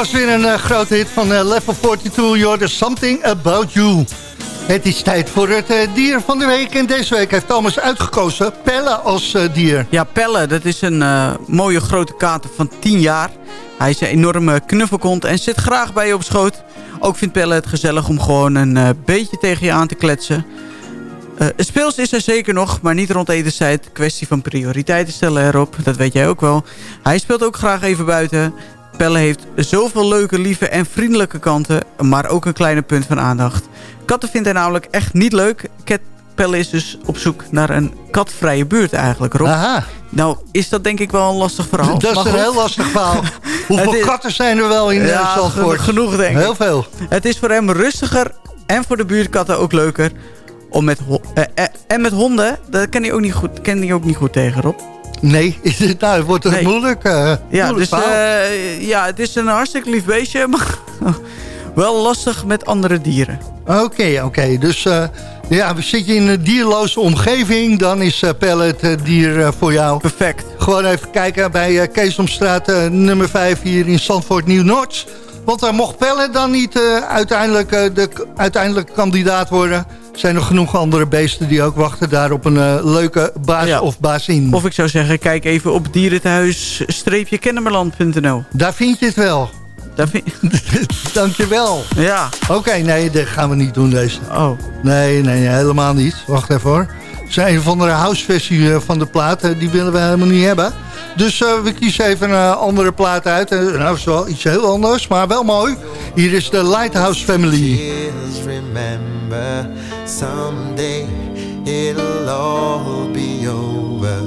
was weer een uh, grote hit van uh, Level 42. You're Something About You. Het is tijd voor het uh, dier van de week. En deze week heeft Thomas uitgekozen Pelle als dier. Ja, Pelle, dat is een mooie grote kater van 10 jaar. Hij is een enorme knuffelkont en zit graag bij je op schoot. Ook vindt Pelle het gezellig om gewoon een beetje tegen je aan te kletsen. Uh, speels is er zeker nog, maar niet rond etenstijd. Kwestie van prioriteiten stellen erop, dat weet jij ook wel. Hij speelt ook graag even buiten. Pelle heeft zoveel leuke, lieve en vriendelijke kanten, maar ook een kleine punt van aandacht. Katten vindt hij namelijk echt niet leuk. Cat Pelle is dus op zoek naar een katvrije buurt eigenlijk, Rob. Aha. Nou, is dat denk ik wel een lastig verhaal. Dat is een heel lastig verhaal. Hoeveel katten zijn er wel in ja, Zandvoort? Genoeg, denk ik. Heel veel. Het is voor hem rustiger en voor de buurtkatten ook leuker om met, uh, uh, en met honden, dat ken hij ook niet goed, ken hij ook niet goed tegen, Rob. Nee, nou, het wordt nee. moeilijk. Uh, ja, dus, ja, het is een hartstikke lief beestje, maar wel lastig met andere dieren. Oké, oké. Dus ja, we zitten in een dierloze omgeving. Dan is Pelle het dier voor jou. Perfect. Gewoon even kijken bij Keesomstraat nummer 5 hier in Zandvoort Nieuw-Noord. Want daar mocht Pelle dan niet uiteindelijk de uiteindelijk kandidaat worden zijn nog genoeg andere beesten die ook wachten daar op een uh, leuke baas of baasin. Of ik zou zeggen, kijk even op dierenthuis-kennemerland.nl. Daar vind je het wel. Daar vind... Dankjewel. Ja. Oké, nee, dat gaan we niet doen deze. Oh. Nee, nee, helemaal niet. Wacht even hoor. Het is een van de houseversie eh, van de plaat. Eh, die willen we helemaal niet hebben. Dus uh, we kiezen even een andere plaat uit. Uh, nou, is wel iets heel anders, maar wel mooi. Hier is de Lighthouse Family. remember someday all be over.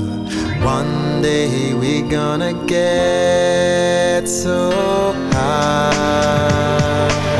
One day we're gonna get so high.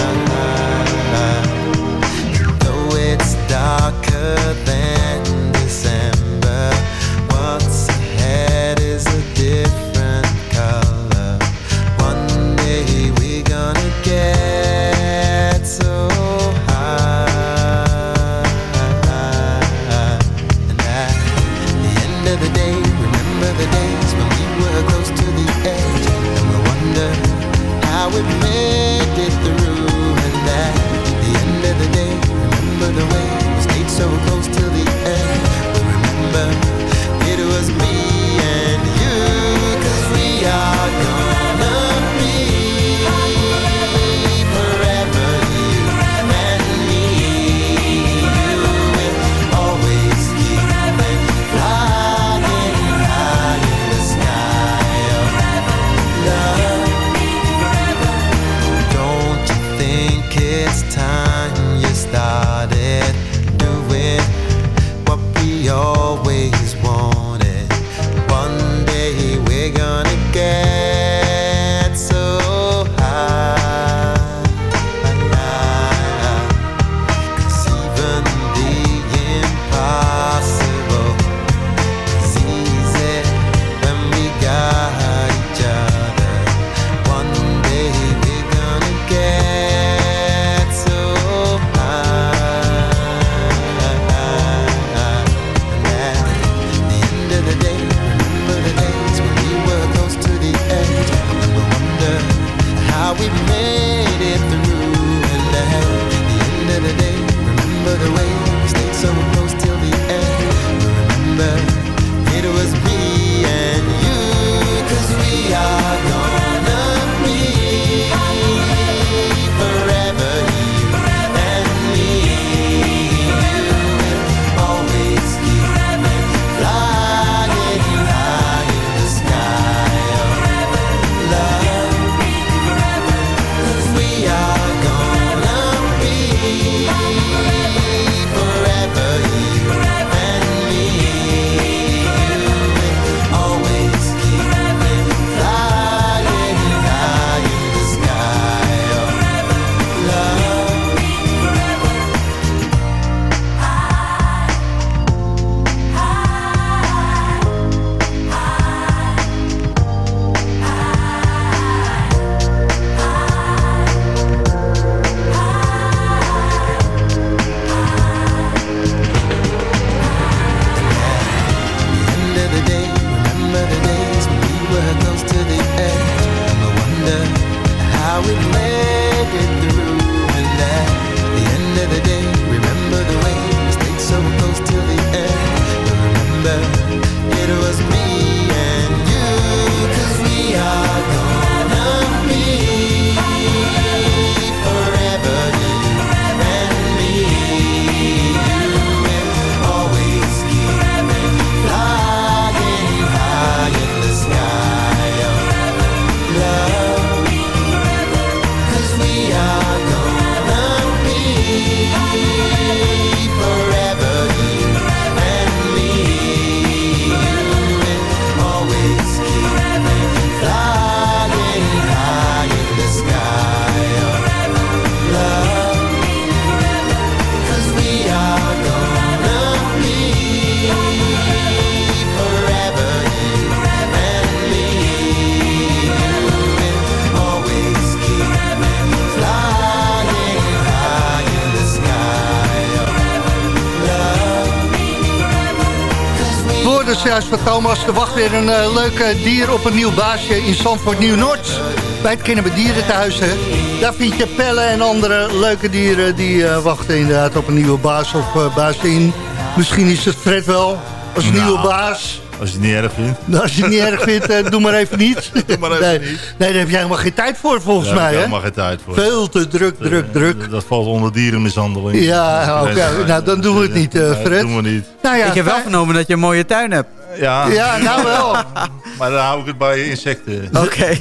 Thomas. Er wacht weer een uh, leuk dier op een nieuw baasje in Zandvoort Nieuw-Noord. Bij het Kennen we Dierenthuis. Hè. Daar vind je pellen en andere leuke dieren... die wachten inderdaad op een nieuwe baas of uh, baasje Misschien is het Fred wel als nou. nieuwe baas. Als je het niet erg vindt. Nou, als je het niet erg vindt, doe maar even niet. Doe maar even nee, niet. Nee, daar heb jij helemaal geen tijd voor volgens ja, mij. Daar heb helemaal geen tijd voor. Veel te druk, druk, druk. Dat valt onder dierenmishandeling. Ja, oké. Okay. Nou, dan doen we het niet, uh, Fred. Nee, doen we niet. Nou ja, ik heb wel vernomen dat je een mooie tuin hebt. Ja, ja nou wel. maar dan hou ik het bij insecten. Oké.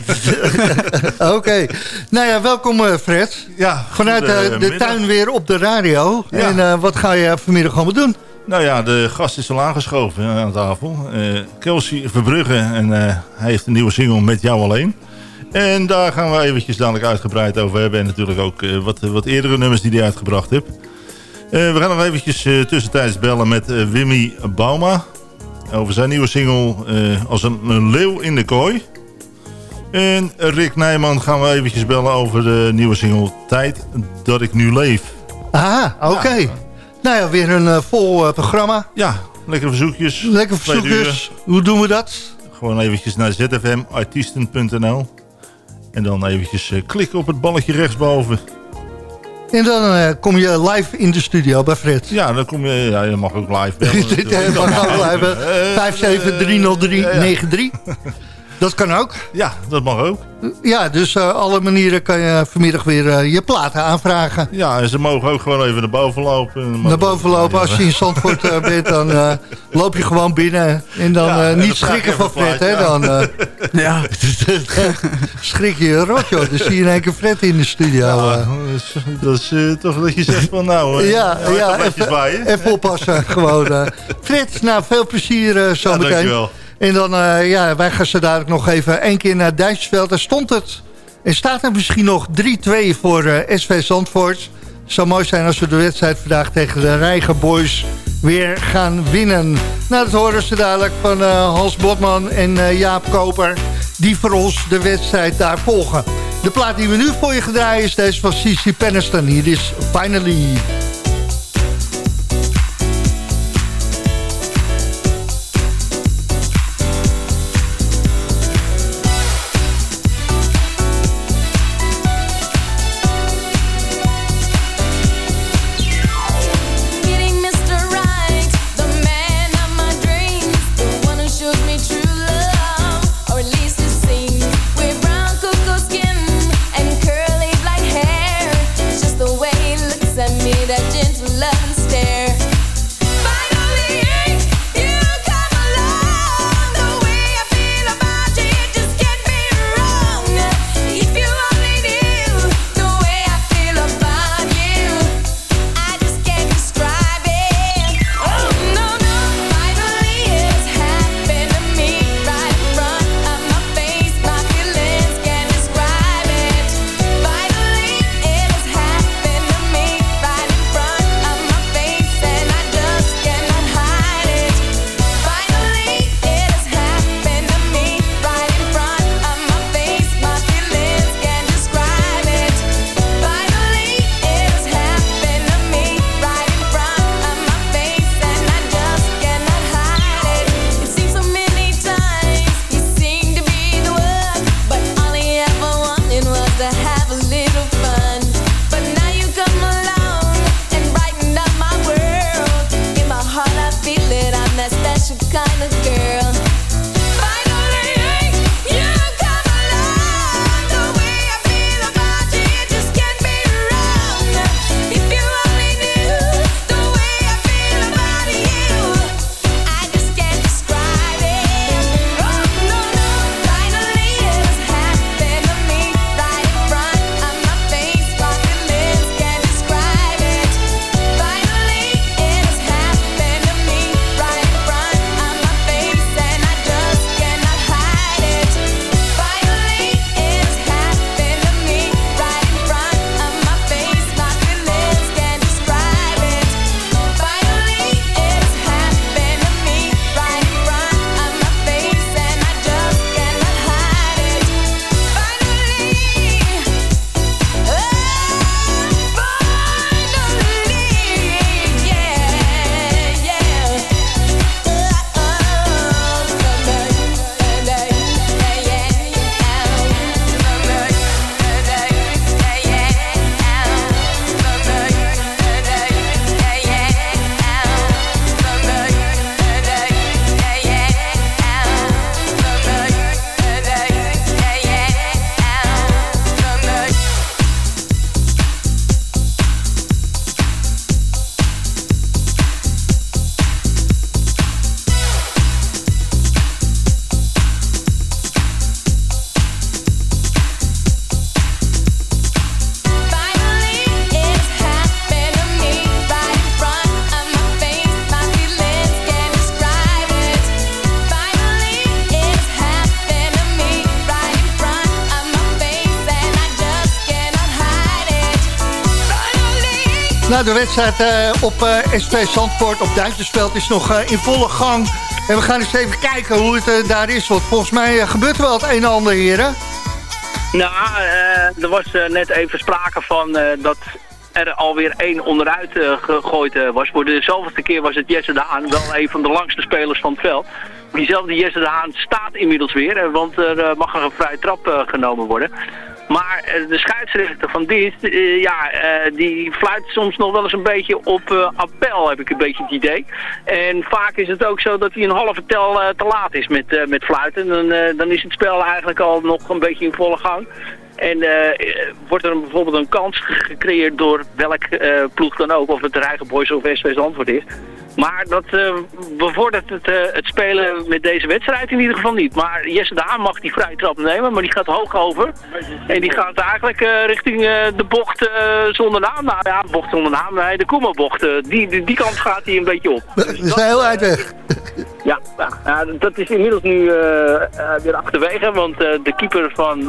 Oké. Okay. Nou ja, welkom uh, Fred. Ja, Vanuit uh, de tuin weer op de radio. Ja. En uh, wat ga je vanmiddag allemaal doen? Nou ja, de gast is al aangeschoven aan tafel. Uh, Kelsey Verbrugge en uh, hij heeft een nieuwe single met jou alleen. En daar gaan we eventjes dadelijk uitgebreid over hebben. En natuurlijk ook wat, wat eerdere nummers die hij uitgebracht heeft. we gaan nog eventjes tussentijds bellen met Wimmy Bauma. Over zijn nieuwe single Als een, een, leeuw in de kooi. En Rick Nijman gaan we eventjes bellen over de nieuwe single Tijd dat ik nu leef. Ah, oké. Okay. Ja. Nou ja, weer een uh, vol uh, programma. Ja, lekkere verzoekjes. Lekkere verzoekjes. Hoe doen we dat? Gewoon eventjes naar zfmartiesten.nl En dan eventjes klikken op het balletje rechtsboven. En dan kom je live in de studio bij Fred. Ja, dan kom je, ja, je mag ook live bellen. je mag ook live 5730393. Dat kan ook. Ja, dat mag ook. Ja, dus uh, alle manieren kan je vanmiddag weer uh, je platen aanvragen. Ja, en ze mogen ook gewoon even naar boven lopen. Naar boven lopen. Als je in Zandvoort uh, bent, dan loop je gewoon binnen. En dan ja, niet schrikken van Fred, hè. Dan, ja. schrik je rot, joh. Dan zie je in één keer Fred in de studio. Ja, dat is, toch dat je zegt van nou, ja, ja, even, even oppassen gewoon. Fred, nou, veel plezier zometeen. Ja, dankjewel. En dan, uh, ja, wij gaan ze dadelijk nog even één keer naar Duitsveld. Daar stond het. En staat er misschien nog 3-2 voor uh, SV Zandvoort. Het zou mooi zijn als we de wedstrijd vandaag tegen de Rijgen Boys weer gaan winnen. Nou, dat horen ze dadelijk van uh, Hans Botman en Jaap Koper. Die voor ons de wedstrijd daar volgen. De plaat die we nu voor je gedraaien is deze van Cici Penniston. Hier is Finally. De wedstrijd uh, op uh, SV Zandvoort op Duintjesveld is nog uh, in volle gang. En we gaan eens even kijken hoe het daar is. Want volgens mij gebeurt er wel het een en ander, heren. Nou, er was net even sprake van dat er alweer één onderuit gegooid was. Voor de zoveelste keer was het Jesse de Haan, wel een van de langste spelers van het veld. Diezelfde Jesse de Haan staat inmiddels weer, want er mag een vrije trap genomen worden. Maar eh, de scheidsrechter van dit, uh, ja, uh, die fluit soms nog wel eens een beetje op appel, heb ik een beetje het idee. En vaak is het ook zo dat hij een halve tel te laat is met, met fluiten. Dan, dan is het spel eigenlijk al nog een beetje in volle gang. En wordt er bijvoorbeeld een kans gecreëerd door welk ploeg dan ook, of het de Boys of SV antwoord is. Maar dat uh, bevordert het, uh, het spelen met deze wedstrijd in ieder geval niet. Maar Jesse Daan mag die vrije trap nemen, maar die gaat hoog over. En die gaat eigenlijk uh, richting de bocht zonder naam. Nou ja, bocht zonder naam, nee, de Koemerbocht. die, die, die, kant gaat hij een beetje op. Dat is heel uit weg. Ja, dat is inmiddels nu weer achterwege, want de keeper van...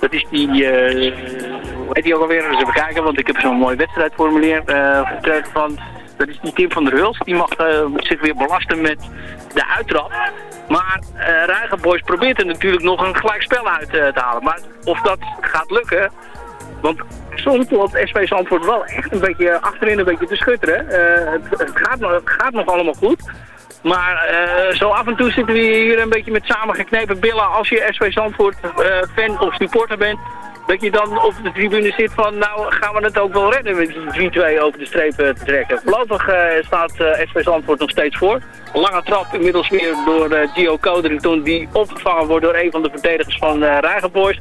dat is die, hoe heet die ook alweer? Eens even kijken, want ik heb zo'n mooi wedstrijdformulier gekregen van dat is die Tim van der Huls. Die mag uh, zich weer belasten met de uittrap. Maar uh, Boys probeert er natuurlijk nog een gelijk spel uit uh, te halen. Maar of dat gaat lukken... Want soms loopt SV Zandvoort wel echt een beetje achterin een beetje te schutteren. Het, het, gaat, het gaat nog allemaal goed. Maar zo af en toe zitten we hier een beetje met samengeknepen billen als je SV Zandvoort fan of supporter bent dat je dan op de tribune zit van, nou gaan we het ook wel redden met die 3-2 over de streep eh, te trekken. Voorlopig uh, staat uh, SV Zandvoort nog steeds voor. Lange trap inmiddels weer door uh, Gio Codrington die opgevangen wordt door een van de verdedigers van uh, Rijgenboys.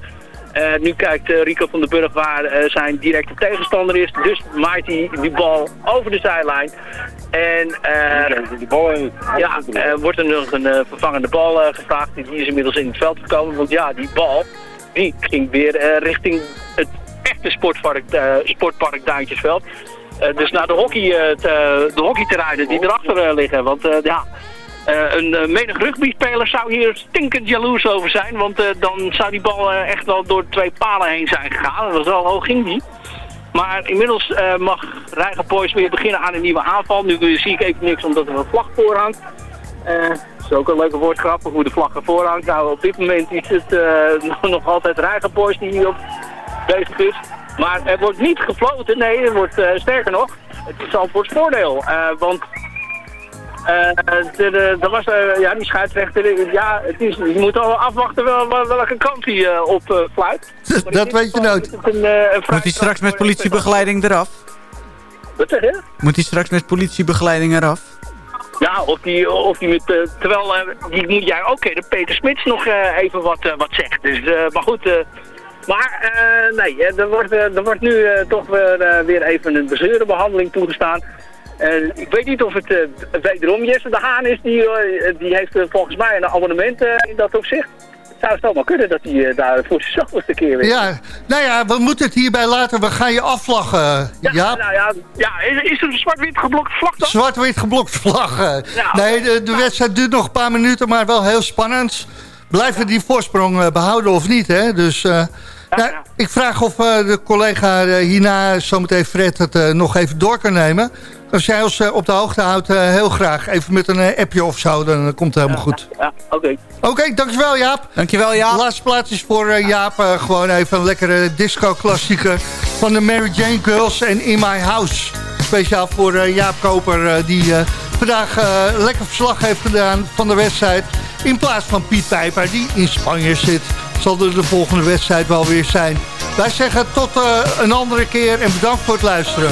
nu kijkt Rico van den Burg waar zijn directe tegenstander is. Dus maait hij die bal over de zijlijn. En ja, wordt er nog een vervangende bal gevraagd. Die is inmiddels in het veld gekomen. Want ja, die bal die ging weer uh, richting het echte sportpark, uh, sportpark Duintjesveld. Uh, dus naar de, hockey, de hockeyterreinen die erachter liggen. Want ja, een menig rugbyspeler zou hier stinkend jaloers over zijn. Want dan zou die bal echt wel door twee palen heen zijn gegaan. Dat was al hoog ging die. Maar inmiddels mag Rijgen Boys weer beginnen aan een nieuwe aanval. Nu zie ik even niks omdat er een vlag voor hangt. Dat is ook een leuke woordgrap, hoe de vlag ervoor hangt. Nou, op dit moment is het uh, nog altijd Rijgenpost die hierop bezig is. Maar er wordt niet gefloten, nee, er wordt uh, sterker nog. Het is al voor het voordeel, uh, want er was, ja, die scheidsrechter, ja, het is, je moet al afwachten wel, welke kant hij op fluit. Dat weet je nooit. Moet hij straks met politiebegeleiding eraf? Wat zeg je? Moet hij straks met politiebegeleiding eraf? Ja, of die, of die met, uh, terwijl, uh, die moet jij, oké, de Peter Smits nog uh, even wat, wat zegt. Dus, maar goed, maar nee, er wordt, er wordt nu toch weer, weer even een behandeling toegestaan. ik weet niet of het wederom Jesse de Haan is, die, die heeft volgens mij een abonnement in dat opzicht zou het allemaal kunnen dat hij daar voor zichzelf een keer weer... Ja, nou ja, we moeten het hierbij laten. We gaan je afvlaggen, ja. Nou ja, ja is, er een zwart-wit geblokt vlag dan? Zwart-wit geblokt vlag. Nee, de, de wedstrijd duurt nog een paar minuten, maar wel heel spannend. Blijven die voorsprong behouden of niet, hè? Dus... Uh, nou, ik vraag of uh, de collega uh, hierna, zometeen Fred, het nog even door kan nemen. Als jij ons op de hoogte houdt, heel graag. Even met een appje of zo, dan komt het helemaal goed. Ja, oké. Oké, dankjewel Jaap. Dankjewel Jaap. De laatste plaats is voor Jaap. gewoon even een lekkere disco-klassieker van de Mary Jane Girls en In My House. Speciaal voor Jaap Koper, die vandaag lekker verslag heeft gedaan van de wedstrijd. In plaats van Piet Pijper, die in Spanje zit zal er de volgende wedstrijd wel weer zijn. Wij zeggen tot uh, een andere keer en bedankt voor het luisteren.